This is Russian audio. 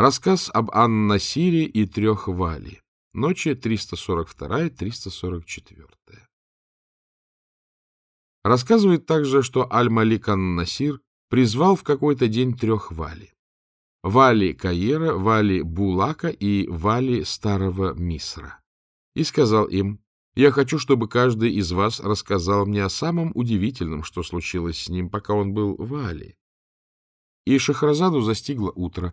Рассказ об Ан-Насире и трех Вали. Ночи 342-344. Рассказывает также, что Аль-Малик Ан-Насир призвал в какой-то день трех Вали. Вали Каира, Вали Булака и Вали Старого Мисра. И сказал им, «Я хочу, чтобы каждый из вас рассказал мне о самом удивительном, что случилось с ним, пока он был в Али». И Шахразаду застигло утро,